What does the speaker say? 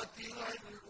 قتل